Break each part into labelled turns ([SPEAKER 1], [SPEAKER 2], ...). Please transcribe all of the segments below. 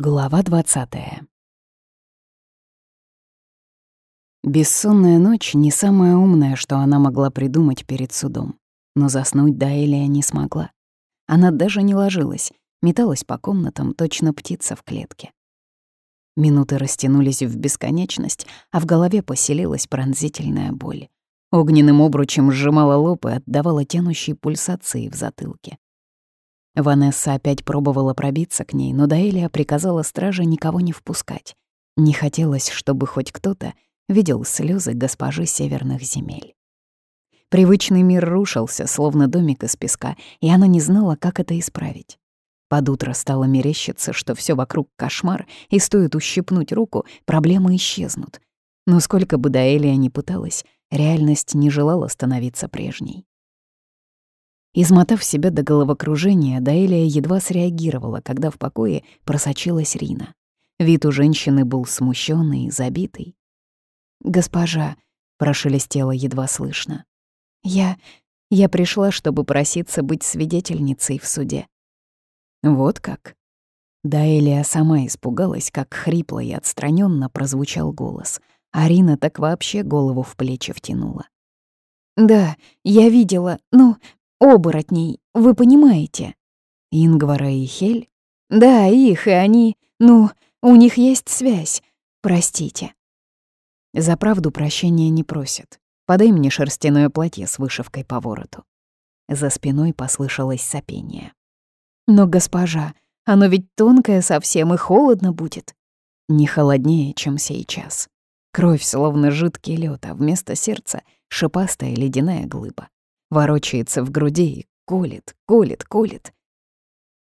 [SPEAKER 1] Глава 20 Бессонная ночь — не самая умная, что она могла придумать перед судом. Но заснуть Даэлия не смогла. Она даже не ложилась, металась по комнатам, точно птица в клетке. Минуты растянулись в бесконечность, а в голове поселилась пронзительная боль. Огненным обручем сжимала лоб и отдавала тянущей пульсации в затылке. Ванесса опять пробовала пробиться к ней, но Даэлия приказала страже никого не впускать. Не хотелось, чтобы хоть кто-то видел слезы госпожи северных земель. Привычный мир рушился, словно домик из песка, и она не знала, как это исправить. Под утро стало мерещиться, что все вокруг кошмар, и стоит ущипнуть руку, проблемы исчезнут. Но сколько бы Даэлия ни пыталась, реальность не желала становиться прежней. Измотав себя до головокружения, Даэлия едва среагировала, когда в покое просочилась Рина. Вид у женщины был смущенный и забитый. «Госпожа», — прошелестела едва слышно, — «я... я пришла, чтобы проситься быть свидетельницей в суде». «Вот как?» Даэлия сама испугалась, как хрипло и отстраненно прозвучал голос. Арина так вообще голову в плечи втянула. «Да, я видела, ну, оборотней, вы понимаете?» «Ингвара и Хель?» «Да, их, и они... Ну, у них есть связь. Простите». За правду прощения не просят. Подай мне шерстяное платье с вышивкой по вороту. За спиной послышалось сопение. «Но, госпожа, оно ведь тонкое совсем и холодно будет». Не холоднее, чем сейчас. Кровь словно жидкий лед, а вместо сердца — шипастая ледяная глыба ворочается в груди и колет, колет, колет.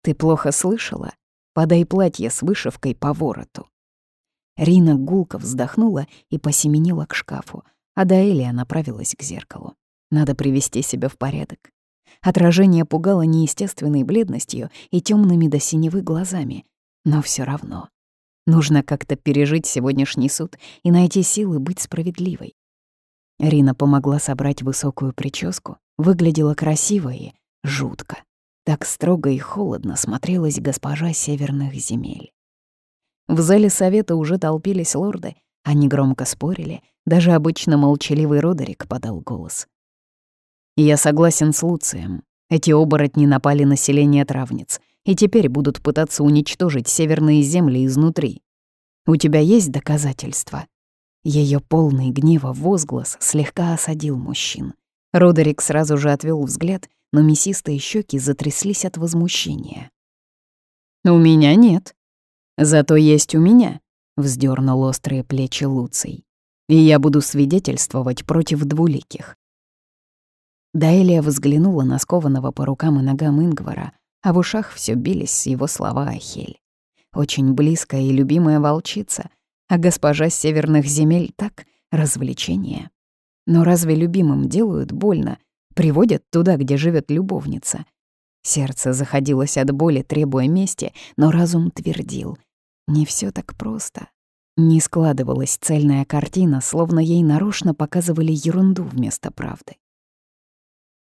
[SPEAKER 1] Ты плохо слышала? Подай платье с вышивкой по вороту. Рина гулко вздохнула и посеменила к шкафу, а Даэлия направилась к зеркалу. Надо привести себя в порядок. Отражение пугало неестественной бледностью и темными до синевы глазами, но все равно. Нужно как-то пережить сегодняшний суд и найти силы быть справедливой. Рина помогла собрать высокую прическу, выглядела красиво и жутко. Так строго и холодно смотрелась госпожа северных земель. В зале совета уже толпились лорды, они громко спорили, даже обычно молчаливый Родерик подал голос. «Я согласен с Луцием. Эти оборотни напали на селение травниц и теперь будут пытаться уничтожить северные земли изнутри. У тебя есть доказательства?» Ее полный гнева возглас слегка осадил мужчин. Родерик сразу же отвел взгляд, но мясистые щеки затряслись от возмущения. «У меня нет. Зато есть у меня», — вздернул острые плечи Луций. «И я буду свидетельствовать против двуликих». Даэлия взглянула на скованного по рукам и ногам Ингвара, а в ушах все бились его слова Ахель. Очень близкая и любимая волчица, а госпожа северных земель так — развлечение. Но разве любимым делают больно? Приводят туда, где живет любовница. Сердце заходилось от боли, требуя мести, но разум твердил. Не все так просто. Не складывалась цельная картина, словно ей нарочно показывали ерунду вместо правды.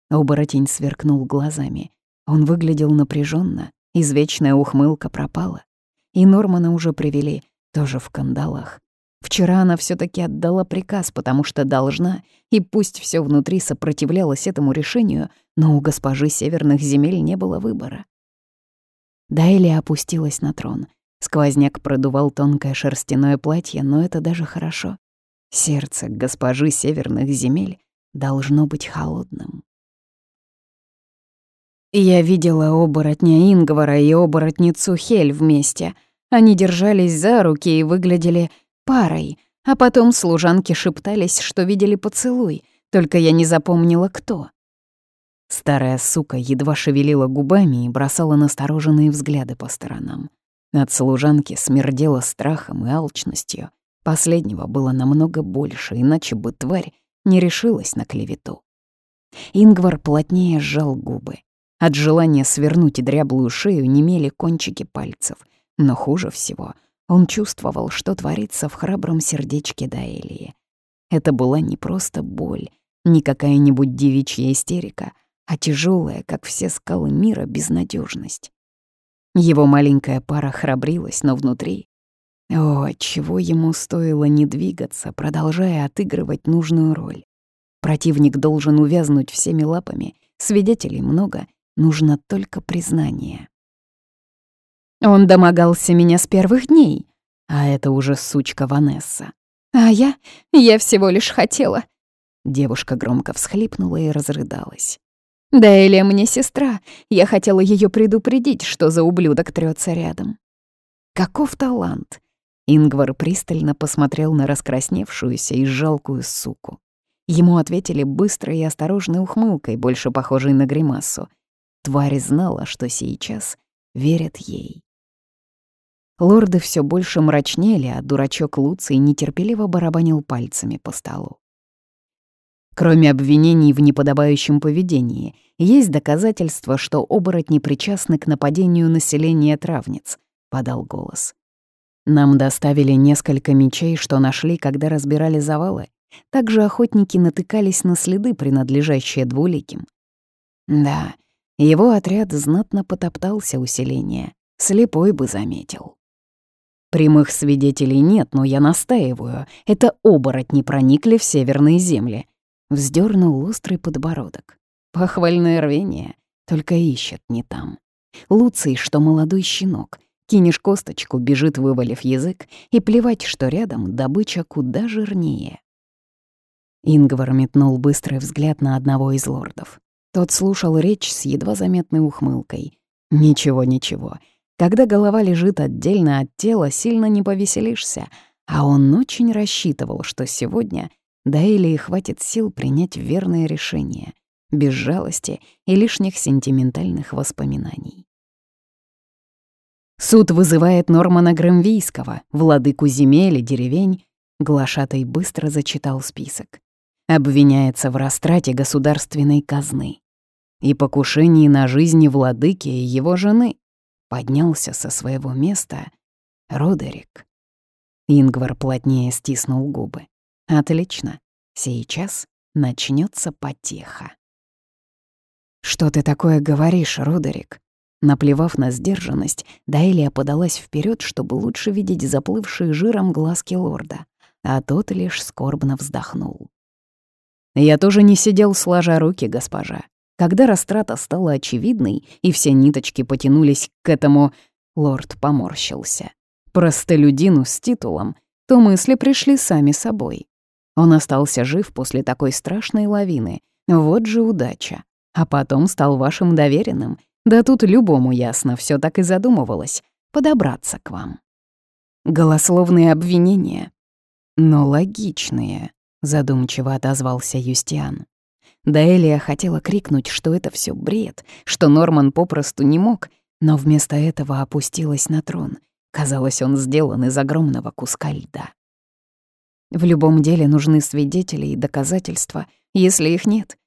[SPEAKER 1] Оборотень сверкнул глазами. Он выглядел напряженно, извечная ухмылка пропала. И Нормана уже привели, тоже в кандалах. Вчера она все таки отдала приказ, потому что должна, и пусть все внутри сопротивлялось этому решению, но у госпожи северных земель не было выбора. Дайли опустилась на трон. Сквозняк продувал тонкое шерстяное платье, но это даже хорошо. Сердце госпожи северных земель должно быть холодным. Я видела оборотня Ингвара и оборотницу Хель вместе. Они держались за руки и выглядели парой, а потом служанки шептались, что видели поцелуй, только я не запомнила, кто. Старая сука едва шевелила губами и бросала настороженные взгляды по сторонам. От служанки смердело страхом и алчностью. Последнего было намного больше, иначе бы тварь не решилась на клевету. Ингвар плотнее сжал губы. От желания свернуть дряблую шею немели кончики пальцев. Но хуже всего — он чувствовал, что творится в храбром сердечке Даэлии. Это была не просто боль, не какая-нибудь девичья истерика, а тяжелая, как все скалы мира, безнадежность. Его маленькая пара храбрилась, но внутри... О, чего ему стоило не двигаться, продолжая отыгрывать нужную роль. Противник должен увязнуть всеми лапами, свидетелей много, нужно только признание. Он домогался меня с первых дней, а это уже сучка Ванесса. А я... я всего лишь хотела... Девушка громко всхлипнула и разрыдалась. «Да Элия мне сестра. Я хотела ее предупредить, что за ублюдок трется рядом». «Каков талант!» Ингвар пристально посмотрел на раскрасневшуюся и жалкую суку. Ему ответили быстрой и осторожной ухмылкой, больше похожей на гримасу. Тварь знала, что сейчас верят ей. Лорды все больше мрачнели, а дурачок Луций нетерпеливо барабанил пальцами по столу. Кроме обвинений в неподобающем поведении, есть доказательства, что оборотни причастны к нападению населения травниц, подал голос. Нам доставили несколько мечей, что нашли, когда разбирали завалы. Также охотники натыкались на следы, принадлежащие двуликим. Да, его отряд знатно потоптался усиление, слепой бы заметил. Прямых свидетелей нет, но я настаиваю. Это оборотни проникли в северные земли. Вздернул острый подбородок. Похвальное рвение, только ищет не там. Луций, что молодой щенок. Кинешь косточку, бежит, вывалив язык, и плевать, что рядом добыча куда жирнее. Ингвар метнул быстрый взгляд на одного из лордов. Тот слушал речь с едва заметной ухмылкой. «Ничего, ничего. Когда голова лежит отдельно от тела, сильно не повеселишься, а он очень рассчитывал, что сегодня Даэлии хватит сил принять верное решение, без жалости и лишних сентиментальных воспоминаний. Суд вызывает Нормана Грамвийского, владыку земель и деревень, Глашатай быстро зачитал список. Обвиняется в растрате государственной казны и покушении на жизни владыки и его жены поднялся со своего места Родерик. Ингвар плотнее стиснул губы. «Отлично. Сейчас начнется потеха». «Что ты такое говоришь, Родерик?» Наплевав на сдержанность, Дайлия подалась вперед, чтобы лучше видеть заплывшие жиром глазки лорда, а тот лишь скорбно вздохнул. «Я тоже не сидел сложа руки, госпожа. Когда растрата стала очевидной, и все ниточки потянулись к этому, лорд поморщился. Простолюдину с титулом, то мысли пришли сами собой. Он остался жив после такой страшной лавины. Вот же удача. А потом стал вашим доверенным. Да тут любому ясно, все так и задумывалось. Подобраться к вам. Голословные обвинения. Но логичные, задумчиво отозвался Юстиан. Даэлия хотела крикнуть, что это все бред, что Норман попросту не мог, но вместо этого опустилась на трон. Казалось, он сделан из огромного куска льда. В любом деле нужны свидетели и доказательства, если их нет.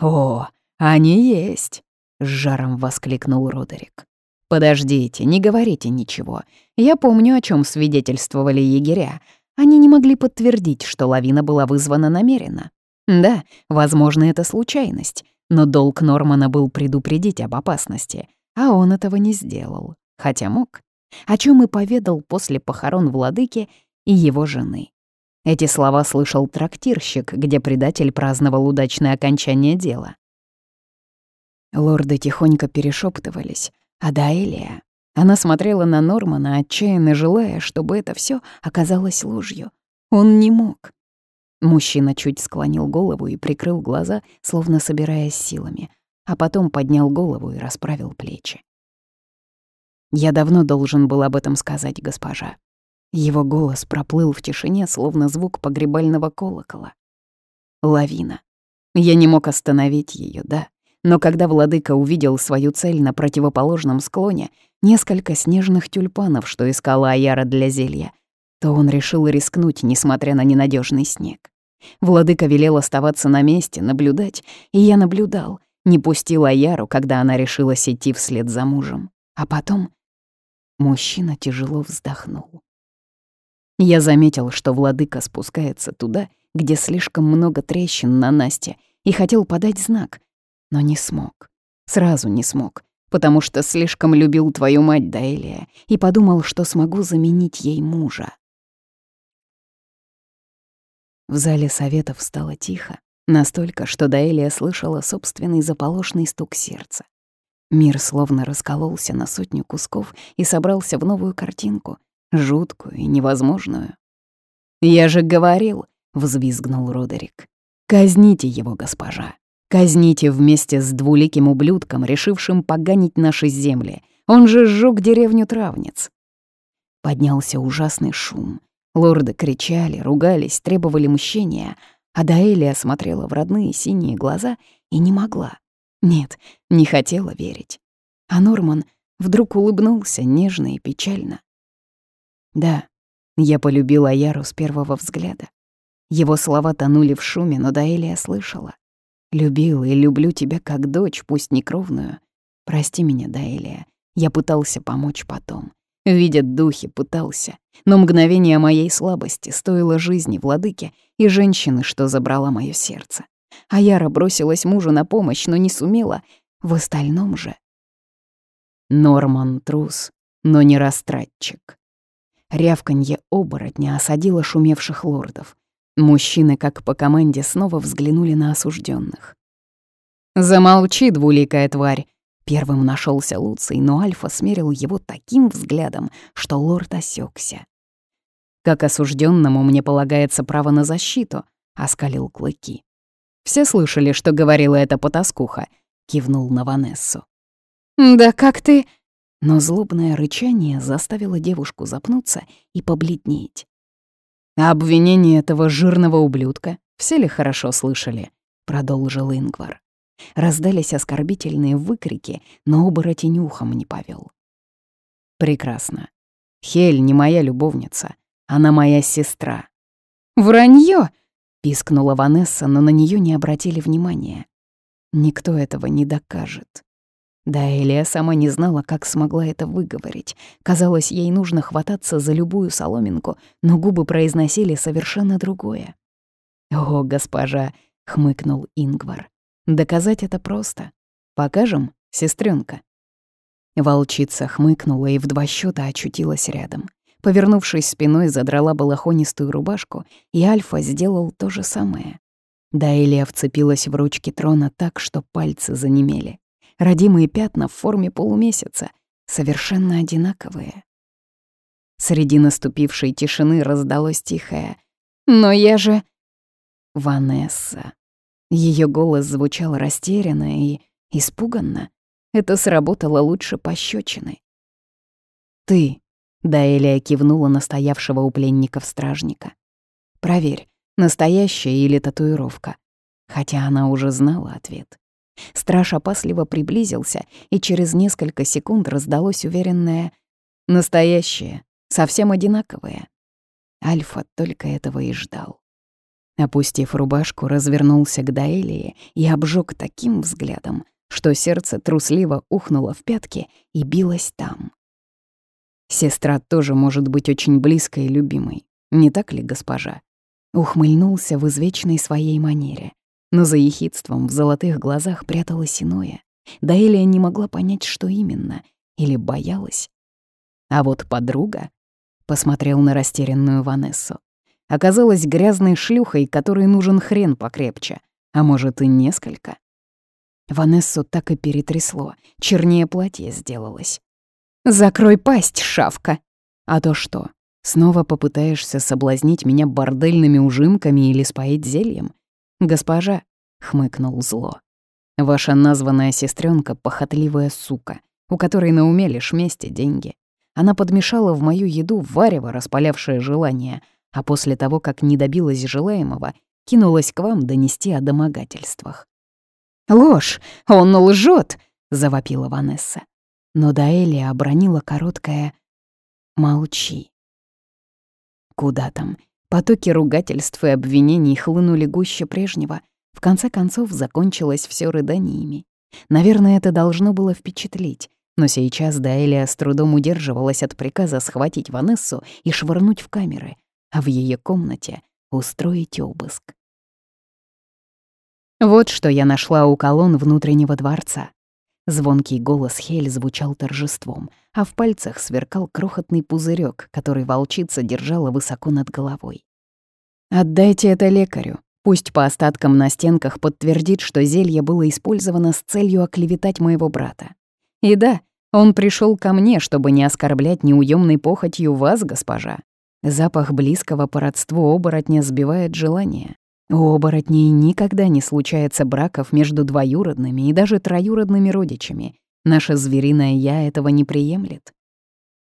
[SPEAKER 1] «О, они есть!» — с жаром воскликнул Родерик. «Подождите, не говорите ничего. Я помню, о чем свидетельствовали егеря. Они не могли подтвердить, что лавина была вызвана намеренно. Да, возможно, это случайность, но долг Нормана был предупредить об опасности, а он этого не сделал, хотя мог, о чем и поведал после похорон владыки и его жены. Эти слова слышал трактирщик, где предатель праздновал удачное окончание дела. Лорды тихонько перешептывались, а Даэлия... Она смотрела на Нормана, отчаянно желая, чтобы это все оказалось ложью. Он не мог. Мужчина чуть склонил голову и прикрыл глаза, словно собираясь силами, а потом поднял голову и расправил плечи. «Я давно должен был об этом сказать, госпожа». Его голос проплыл в тишине, словно звук погребального колокола. Лавина. Я не мог остановить ее, да, но когда владыка увидел свою цель на противоположном склоне, несколько снежных тюльпанов, что искала Аяра для зелья, то он решил рискнуть, несмотря на ненадежный снег. Владыка велел оставаться на месте, наблюдать, и я наблюдал, не пустил Аяру, когда она решила идти вслед за мужем. А потом мужчина тяжело вздохнул. Я заметил, что владыка спускается туда, где слишком много трещин на Насте, и хотел подать знак, но не смог. Сразу не смог, потому что слишком любил твою мать, Даэлия, и подумал, что смогу заменить ей мужа. В зале советов стало тихо, настолько, что Даэлия слышала собственный заполошный стук сердца. Мир словно раскололся на сотню кусков и собрался в новую картинку, жуткую и невозможную. «Я же говорил», — взвизгнул Родерик, — «казните его, госпожа, казните вместе с двуликим ублюдком, решившим поганить наши земли. Он же сжёг деревню Травниц». Поднялся ужасный шум. Лорды кричали, ругались, требовали мщения, а Даэлия смотрела в родные синие глаза и не могла. Нет, не хотела верить. А Норман вдруг улыбнулся нежно и печально. Да, я полюбила Яру с первого взгляда. Его слова тонули в шуме, но Даэлия слышала. «Любил и люблю тебя как дочь, пусть не кровную. Прости меня, Даэлия, я пытался помочь потом. Видят духи, пытался. Но мгновение моей слабости стоило жизни владыке и женщины, что забрала моё сердце. А Яра бросилась мужу на помощь, но не сумела. В остальном же... Норман трус, но не растратчик. Рявканье оборотня осадило шумевших лордов. Мужчины, как по команде, снова взглянули на осужденных. «Замолчи, двуликая тварь!» Первым нашелся Луций, но Альфа смерил его таким взглядом, что лорд осекся. «Как осужденному мне полагается право на защиту», — оскалил клыки. «Все слышали, что говорила эта потаскуха», — кивнул на Ванессу. «Да как ты...» Но злобное рычание заставило девушку запнуться и побледнеть. «А обвинение этого жирного ублюдка все ли хорошо слышали?» — продолжил Ингвар. Раздались оскорбительные выкрики, но оборотень ухом не повел. «Прекрасно. Хель не моя любовница, она моя сестра». «Вранье!» — пискнула Ванесса, но на нее не обратили внимания. «Никто этого не докажет». Да, Элия сама не знала, как смогла это выговорить. Казалось, ей нужно хвататься за любую соломинку, но губы произносили совершенно другое. «О, госпожа!» — хмыкнул Ингвар. Доказать это просто. Покажем, сестренка. Волчица хмыкнула и в два счета очутилась рядом. Повернувшись спиной, задрала балахонистую рубашку, и Альфа сделал то же самое. Даэлия вцепилась в ручки трона так, что пальцы занемели. Родимые пятна в форме полумесяца, совершенно одинаковые. Среди наступившей тишины раздалось тихое «Но я же...» «Ванесса», ее голос звучал растерянно и испуганно. Это сработало лучше пощечины. «Ты», — Даэлия кивнула на стоявшего у пленников стражника. «Проверь, настоящая или татуировка». Хотя она уже знала ответ. Страж опасливо приблизился, и через несколько секунд раздалось уверенное «настоящее, совсем одинаковое». Альфа только этого и ждал. Опустив рубашку, развернулся к Даэлии и обжег таким взглядом, что сердце трусливо ухнуло в пятки и билось там. Сестра тоже может быть очень близкой и любимой, не так ли, госпожа? Ухмыльнулся в извечной своей манере, но за ехидством в золотых глазах пряталось иное. Даэлия не могла понять, что именно, или боялась. А вот подруга посмотрел на растерянную Ванессу оказалась грязной шлюхой, которой нужен хрен покрепче, а может и несколько. Ванессу так и перетрясло, чернее платье сделалось. «Закрой пасть, шавка!» «А то что, снова попытаешься соблазнить меня бордельными ужимками или споить зельем?» «Госпожа», — хмыкнул зло, — «ваша названная сестренка похотливая сука, у которой на уме лишь мести деньги. Она подмешала в мою еду варево, распалявшее желание, а после того, как не добилась желаемого, кинулась к вам донести о домогательствах. «Ложь! Он лжет! завопила Ванесса. Но Даэлия обронила короткое «Молчи». Куда там? Потоки ругательств и обвинений хлынули гуще прежнего. В конце концов, закончилось все рыданиями. Наверное, это должно было впечатлить, но сейчас Даэлия с трудом удерживалась от приказа схватить Ванессу и швырнуть в камеры, а в ее комнате устроить обыск. Вот что я нашла у колонн внутреннего дворца. Звонкий голос Хель звучал торжеством, а в пальцах сверкал крохотный пузырек, который волчица держала высоко над головой. «Отдайте это лекарю. Пусть по остаткам на стенках подтвердит, что зелье было использовано с целью оклеветать моего брата. И да, он пришел ко мне, чтобы не оскорблять неуемной похотью вас, госпожа. Запах близкого по родству оборотня сбивает желание. У оборотней никогда не случается браков между двоюродными и даже троюродными родичами. Наше звериное «я» этого не приемлет.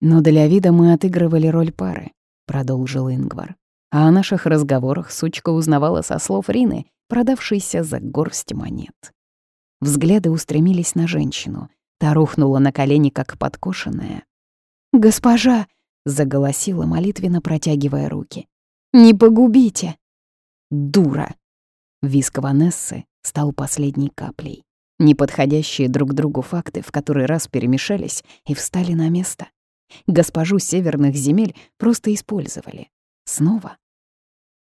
[SPEAKER 1] «Но для вида мы отыгрывали роль пары», — продолжил Ингвар. А о наших разговорах сучка узнавала со слов Рины, продавшейся за горсть монет. Взгляды устремились на женщину. Та рухнула на колени, как подкошенная. «Госпожа!» — заголосила молитвенно, протягивая руки. «Не погубите!» Дура!» Виск Ванессы стал последней каплей. Неподходящие друг другу факты в который раз перемешались и встали на место. Госпожу северных земель просто использовали. Снова.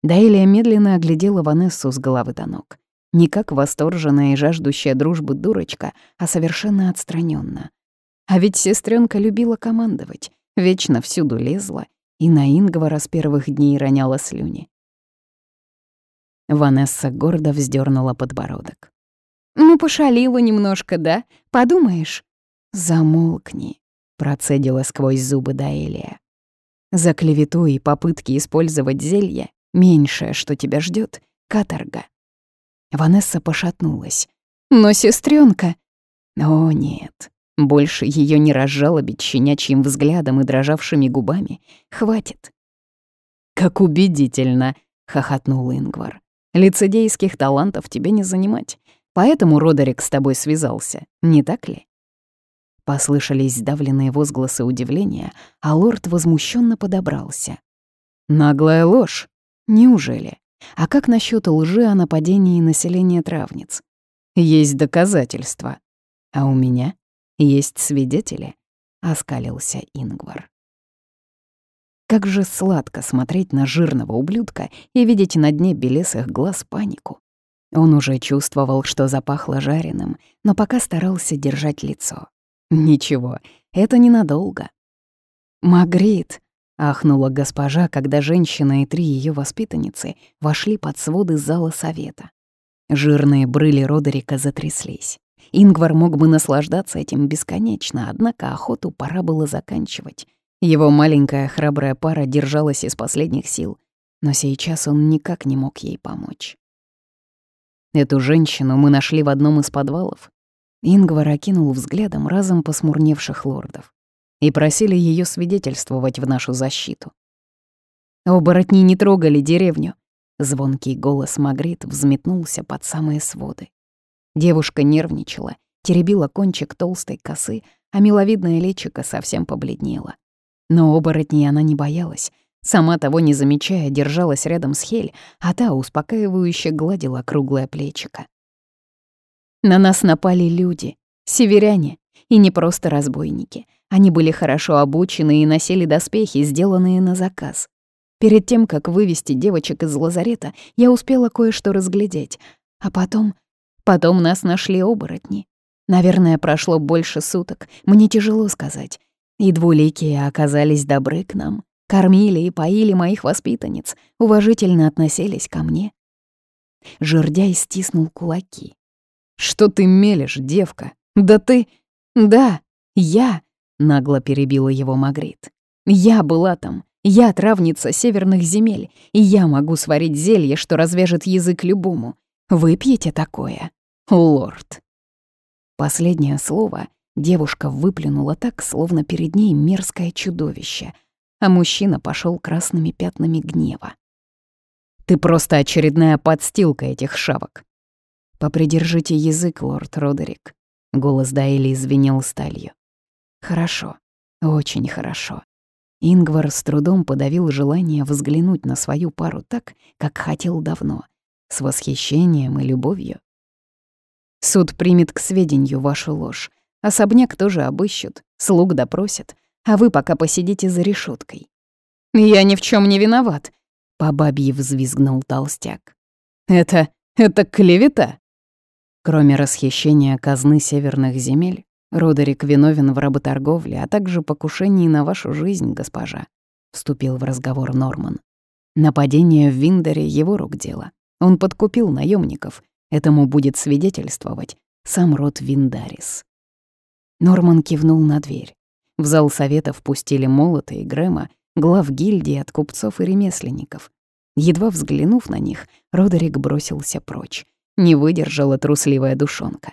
[SPEAKER 1] Даэлия медленно оглядела Ванессу с головы до ног. Не как восторженная и жаждущая дружбы дурочка, а совершенно отстраненно. А ведь сестренка любила командовать, вечно всюду лезла и на Ингвара с первых дней роняла слюни. Ванесса гордо вздернула подбородок. «Ну, пошалила немножко, да? Подумаешь?» «Замолкни», — процедила сквозь зубы Даэлия. «За клевету и попытки использовать зелье меньшее, что тебя ждет, каторга». Ванесса пошатнулась. «Но сестренка. «О, нет, больше ее не разжалобить щенячьим взглядом и дрожавшими губами. Хватит». «Как убедительно!» — хохотнул Ингвар. Лицедейских талантов тебе не занимать. Поэтому Родерик с тобой связался, не так ли?» Послышались сдавленные возгласы удивления, а лорд возмущенно подобрался. «Наглая ложь! Неужели? А как насчет лжи о нападении населения травниц? Есть доказательства. А у меня есть свидетели», — оскалился Ингвар. Как же сладко смотреть на жирного ублюдка и видеть на дне белесых глаз панику. Он уже чувствовал, что запахло жареным, но пока старался держать лицо. Ничего, это ненадолго. «Магрит!» — ахнула госпожа, когда женщина и три ее воспитанницы вошли под своды зала совета. Жирные брыли Родерика затряслись. Ингвар мог бы наслаждаться этим бесконечно, однако охоту пора было заканчивать. Его маленькая храбрая пара держалась из последних сил, но сейчас он никак не мог ей помочь. Эту женщину мы нашли в одном из подвалов. Ингвар окинул взглядом разом посмурневших лордов и просили ее свидетельствовать в нашу защиту. Оборотни не трогали деревню. Звонкий голос Магрит взметнулся под самые своды. Девушка нервничала, теребила кончик толстой косы, а миловидное личико совсем побледнело. Но оборотней она не боялась. Сама того не замечая, держалась рядом с Хель, а та успокаивающе гладила круглое плечико. На нас напали люди, северяне, и не просто разбойники. Они были хорошо обучены и носили доспехи, сделанные на заказ. Перед тем, как вывести девочек из лазарета, я успела кое-что разглядеть. А потом... Потом нас нашли оборотни. Наверное, прошло больше суток, мне тяжело сказать. И двуликие оказались добры к нам, кормили и поили моих воспитанниц, уважительно относились ко мне. Жердяй стиснул кулаки. «Что ты мелешь, девка? Да ты...» «Да, я...» — нагло перебила его Магрит. «Я была там, я травница северных земель, и я могу сварить зелье, что развяжет язык любому. Выпьете такое, лорд?» Последнее слово Девушка выплюнула так, словно перед ней мерзкое чудовище, а мужчина пошел красными пятнами гнева. «Ты просто очередная подстилка этих шавок!» «Попридержите язык, лорд Родерик», — голос Дайли звенел сталью. «Хорошо, очень хорошо». Ингвар с трудом подавил желание взглянуть на свою пару так, как хотел давно, с восхищением и любовью. «Суд примет к сведению вашу ложь, Особняк тоже обыщут, слуг допросят, а вы пока посидите за решеткой. «Я ни в чем не виноват», — по бабье взвизгнул толстяк. «Это... это клевета?» Кроме расхищения казны северных земель, Родерик виновен в работорговле, а также покушении на вашу жизнь, госпожа», — вступил в разговор Норман. «Нападение в Виндере — его рук дело. Он подкупил наемников. Этому будет свидетельствовать сам род Виндарис». Норман кивнул на дверь. В зал совета впустили Молота и Грэма, глав гильдии от купцов и ремесленников. Едва взглянув на них, Родерик бросился прочь. Не выдержала трусливая душонка.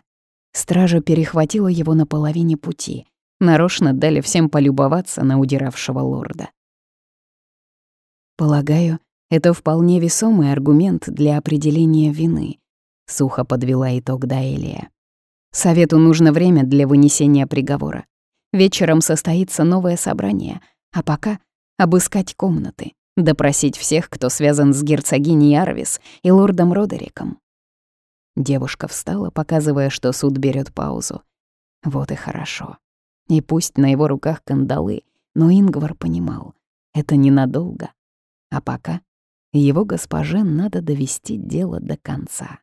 [SPEAKER 1] Стража перехватила его на половине пути. Нарочно дали всем полюбоваться на удиравшего лорда. «Полагаю, это вполне весомый аргумент для определения вины», — сухо подвела итог Даэлия. «Совету нужно время для вынесения приговора. Вечером состоится новое собрание, а пока обыскать комнаты, допросить всех, кто связан с герцогиней Арвис и лордом Родериком. Девушка встала, показывая, что суд берет паузу. Вот и хорошо. И пусть на его руках кандалы, но Ингвар понимал, это ненадолго. А пока его госпоже надо довести дело до конца.